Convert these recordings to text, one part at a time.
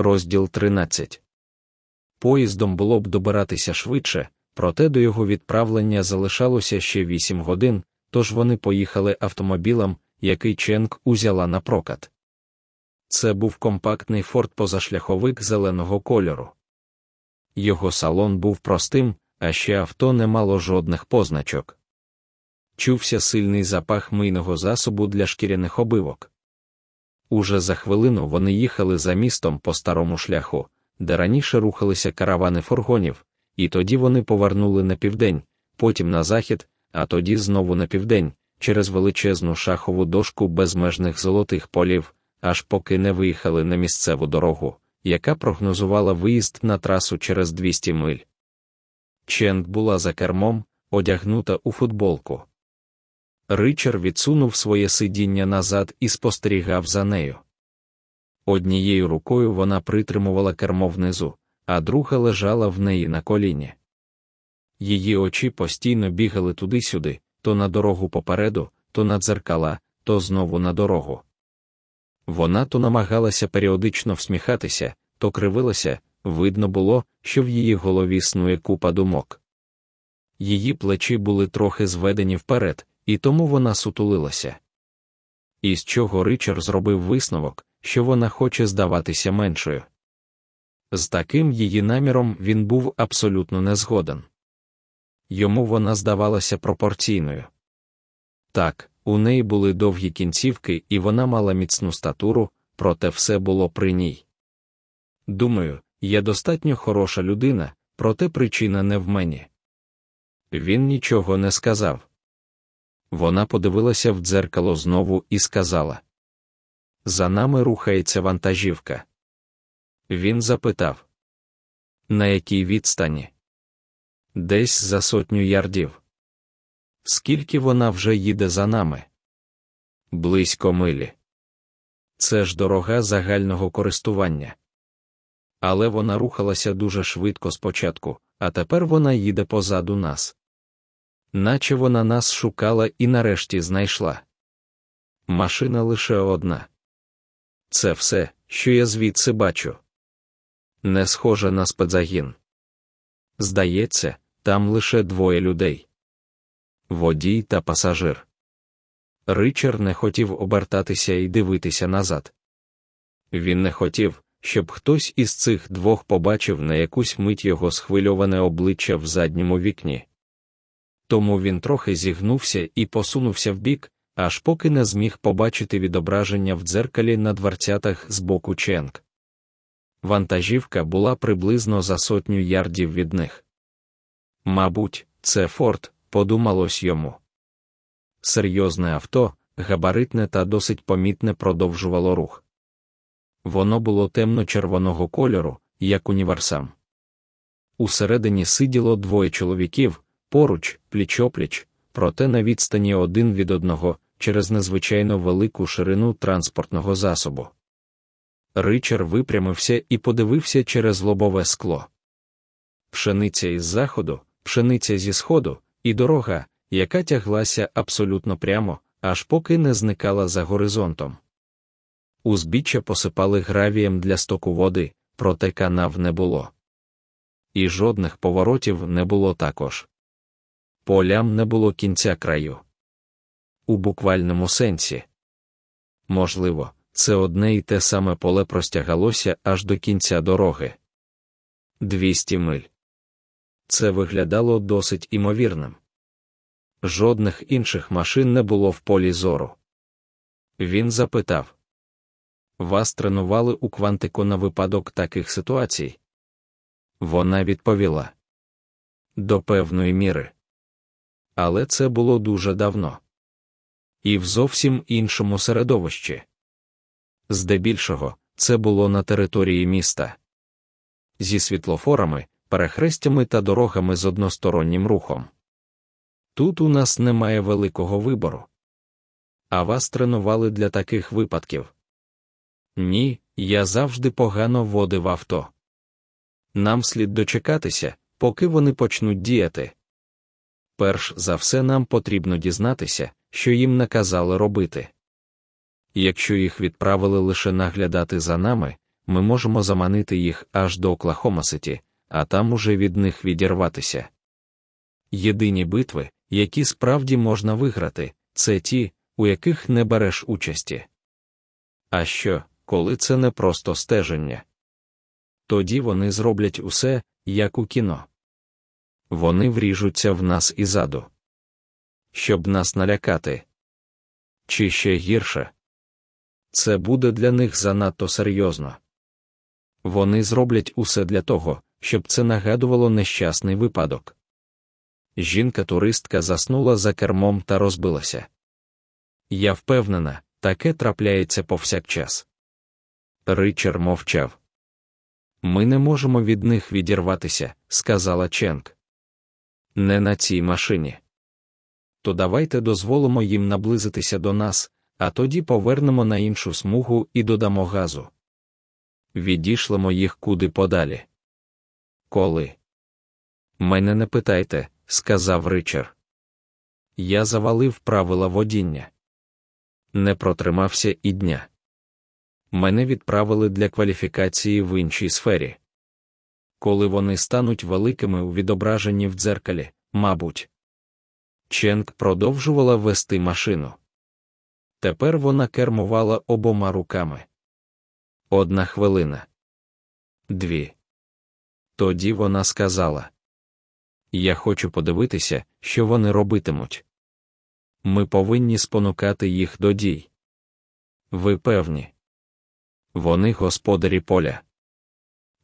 Розділ 13 Поїздом було б добиратися швидше, проте до його відправлення залишалося ще 8 годин, тож вони поїхали автомобілем, який Ченк узяла на прокат. Це був компактний форт позашляховик зеленого кольору. Його салон був простим, а ще авто не мало жодних позначок. Чувся сильний запах мийного засобу для шкіряних обивок. Уже за хвилину вони їхали за містом по старому шляху, де раніше рухалися каравани фургонів, і тоді вони повернули на південь, потім на захід, а тоді знову на південь, через величезну шахову дошку безмежних золотих полів, аж поки не виїхали на місцеву дорогу, яка прогнозувала виїзд на трасу через 200 миль. Ченд була за кермом, одягнута у футболку. Ричар відсунув своє сидіння назад і спостерігав за нею. Однією рукою вона притримувала кермо внизу, а друга лежала в неї на коліні. Її очі постійно бігали туди-сюди, то на дорогу попереду, то на дзеркала, то знову на дорогу. Вона то намагалася періодично всміхатися, то кривилася, видно було, що в її голові снує купа думок. Її плечі були трохи зведені вперед, і тому вона сутулилася. Із чого Ричард зробив висновок, що вона хоче здаватися меншою. З таким її наміром він був абсолютно не згоден. Йому вона здавалася пропорційною. Так, у неї були довгі кінцівки, і вона мала міцну статуру, проте все було при ній. Думаю, я достатньо хороша людина, проте причина не в мені. Він нічого не сказав. Вона подивилася в дзеркало знову і сказала: За нами рухається вантажівка. Він запитав, на якій відстані? Десь за сотню ярдів. Скільки вона вже їде за нами? Близько милі. Це ж дорога загального користування. Але вона рухалася дуже швидко спочатку, а тепер вона їде позаду нас. Наче вона нас шукала і нарешті знайшла. Машина лише одна. Це все, що я звідси бачу. Не схоже на спецзагін. Здається, там лише двоє людей водій та пасажир. Ричард не хотів обертатися і дивитися назад. Він не хотів, щоб хтось із цих двох побачив на якусь мить його схвильоване обличчя в задньому вікні. Тому він трохи зігнувся і посунувся вбік, аж поки не зміг побачити відображення в дзеркалі на дверцятах з боку Ченк. Вантажівка була приблизно за сотню ярдів від них. Мабуть, це Форд, подумалось йому. Серйозне авто, габаритне та досить помітне продовжувало рух. Воно було темно-червоного кольору, як універсам. Усередині сиділо двоє чоловіків, поруч, пліч-опліч, проте на відстані один від одного через незвичайно велику ширину транспортного засобу. Ричар випрямився і подивився через лобове скло. Пшениця із заходу, пшениця зі сходу, і дорога, яка тяглася абсолютно прямо, аж поки не зникала за горизонтом. Узбіччя посипали гравієм для стоку води, проте канав не було. І жодних поворотів не було також. Полям не було кінця краю. У буквальному сенсі. Можливо, це одне і те саме поле простягалося аж до кінця дороги. Двісті миль. Це виглядало досить імовірним. Жодних інших машин не було в полі зору. Він запитав Вас тренували у квантику на випадок таких ситуацій? Вона відповіла До певної міри. Але це було дуже давно. І в зовсім іншому середовищі. Здебільшого, це було на території міста. Зі світлофорами, перехрестями та дорогами з одностороннім рухом. Тут у нас немає великого вибору. А вас тренували для таких випадків? Ні, я завжди погано водив авто. Нам слід дочекатися, поки вони почнуть діяти. Перш за все, нам потрібно дізнатися, що їм наказали робити. Якщо їх відправили лише наглядати за нами, ми можемо заманити їх аж до Оклахома-Ситі, а там уже від них відірватися. Єдині битви, які справді можна виграти, це ті, у яких не береш участі. А що, коли це не просто стеження? Тоді вони зроблять усе, як у кіно. Вони вріжуться в нас ізаду. Щоб нас налякати. Чи ще гірше? Це буде для них занадто серйозно. Вони зроблять усе для того, щоб це нагадувало нещасний випадок. Жінка-туристка заснула за кермом та розбилася. Я впевнена, таке трапляється повсякчас. Ричар мовчав. Ми не можемо від них відірватися, сказала Ченк. Не на цій машині. То давайте дозволимо їм наблизитися до нас, а тоді повернемо на іншу смугу і додамо газу. Відійшлемо їх куди подалі. Коли? Мене не питайте, сказав Ричар. Я завалив правила водіння. Не протримався і дня. Мене відправили для кваліфікації в іншій сфері. Коли вони стануть великими у відображенні в дзеркалі, мабуть. Ченк продовжувала вести машину. Тепер вона кермувала обома руками. Одна хвилина. Дві. Тоді вона сказала: Я хочу подивитися, що вони робитимуть. Ми повинні спонукати їх до дій. Ви певні. Вони господарі поля.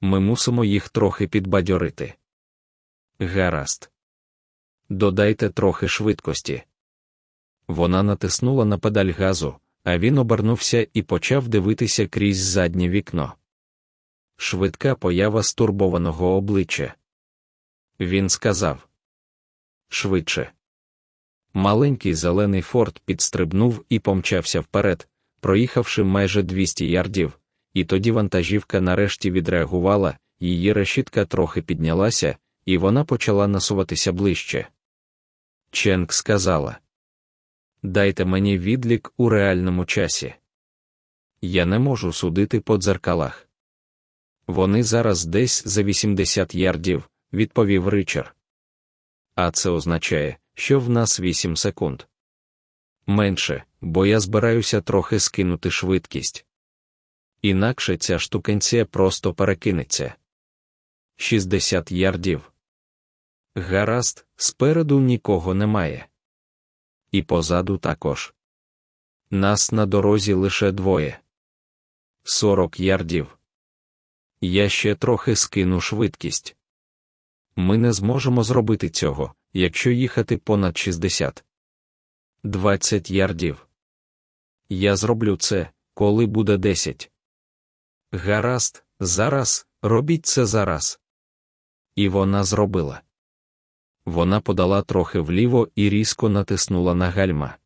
Ми мусимо їх трохи підбадьорити. Гаразд. Додайте трохи швидкості. Вона натиснула на педаль газу, а він обернувся і почав дивитися крізь заднє вікно. Швидка поява стурбованого обличчя. Він сказав Швидше. Маленький зелений форт підстрибнув і помчався вперед, проїхавши майже 200 ярдів, і тоді вантажівка нарешті відреагувала, її решітка трохи піднялася, і вона почала насуватися ближче. Ченк сказала Дайте мені відлік у реальному часі. Я не можу судити по дзеркалах. Вони зараз десь за 80 ярдів, відповів Ричар. А це означає, що в нас 8 секунд. Менше, бо я збираюся трохи скинути швидкість. Інакше ця штукенція просто перекинеться. 60 ярдів. Гаразд, спереду нікого немає. І позаду також. Нас на дорозі лише двоє. 40 ярдів. Я ще трохи скину швидкість. Ми не зможемо зробити цього, якщо їхати понад 60. 20 ярдів. Я зроблю це, коли буде 10. Гаразд, зараз, робіть це зараз. І вона зробила. Вона подала трохи вліво і різко натиснула на гальма.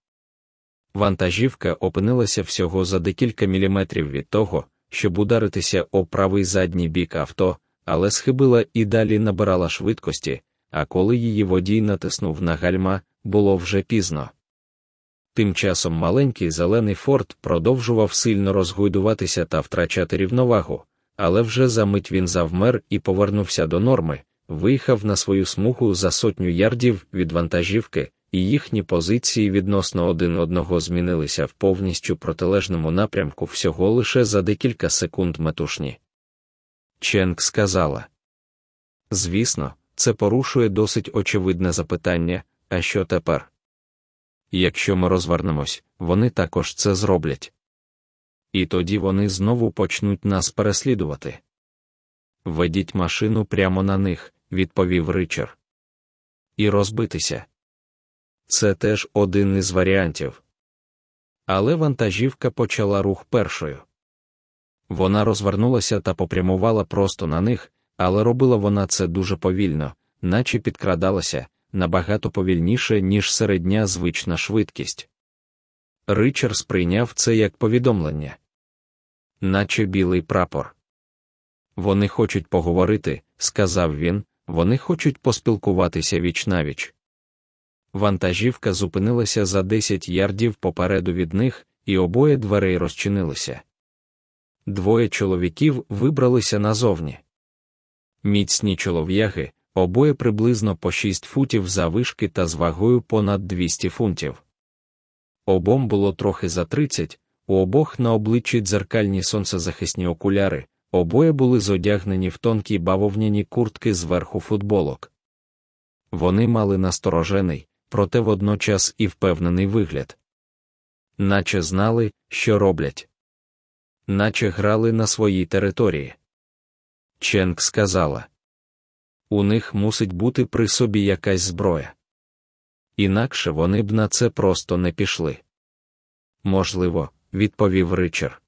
Вантажівка опинилася всього за декілька міліметрів від того, щоб ударитися о правий задній бік авто, але схибила і далі набирала швидкості, а коли її водій натиснув на гальма, було вже пізно. Тим часом маленький зелений форт продовжував сильно розгойдуватися та втрачати рівновагу, але вже за мить він завмер і повернувся до норми, виїхав на свою смугу за сотню ярдів від вантажівки, і їхні позиції відносно один одного змінилися в повністю протилежному напрямку всього лише за декілька секунд метушні. Ченк сказала. Звісно, це порушує досить очевидне запитання, а що тепер? Якщо ми розвернемось, вони також це зроблять. І тоді вони знову почнуть нас переслідувати. Ведіть машину прямо на них, відповів Ричар. І розбитися. Це теж один із варіантів. Але вантажівка почала рух першою. Вона розвернулася та попрямувала просто на них, але робила вона це дуже повільно, наче підкрадалася набагато повільніше, ніж середня звична швидкість. Ричард сприйняв це як повідомлення, наче білий прапор. Вони хочуть поговорити, сказав він, вони хочуть поспілкуватися віч навіч. Вантажівка зупинилася за 10 ярдів попереду від них, і обоє дверей розчинилися. Двоє чоловіків вибралися назовні. Міцні чолов'яги, обоє приблизно по 6 футів завишки та з вагою понад 200 фунтів. Обом було трохи за 30, у обох на обличчі дзеркальні сонцезахисні окуляри, обоє були зодягнені в тонкі бавовняні куртки зверху футболок. Вони мали насторожений, проте водночас і впевнений вигляд. Наче знали, що роблять, наче грали на своїй території. Ченк сказала у них мусить бути при собі якась зброя. Інакше вони б на це просто не пішли. Можливо, відповів Ричард.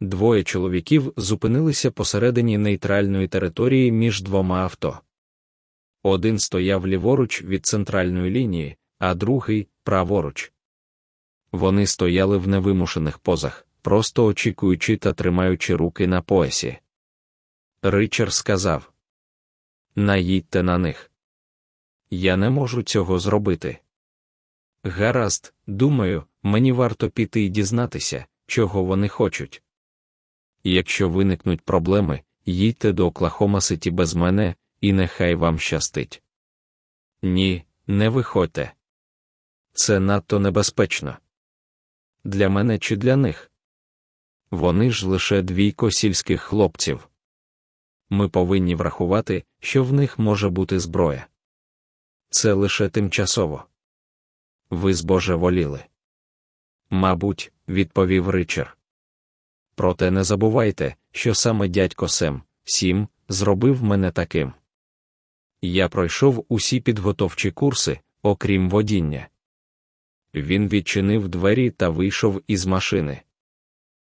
Двоє чоловіків зупинилися посередині нейтральної території між двома авто. Один стояв ліворуч від центральної лінії, а другий праворуч. Вони стояли в невимушених позах, просто очікуючи та тримаючи руки на поясі. Ричард сказав Наїдьте на них. Я не можу цього зробити. Гаразд, думаю, мені варто піти і дізнатися, чого вони хочуть. Якщо виникнуть проблеми, їдьте до Оклахома Ситі без мене, і нехай вам щастить. Ні, не виходьте. Це надто небезпечно. Для мене чи для них. Вони ж лише двійко сільських хлопців. Ми повинні врахувати, що в них може бути зброя. Це лише тимчасово. Ви збожеволіли. Мабуть, відповів Ричард. Проте не забувайте, що саме дядько Сем, Сім, зробив мене таким. Я пройшов усі підготовчі курси, окрім водіння. Він відчинив двері та вийшов із машини.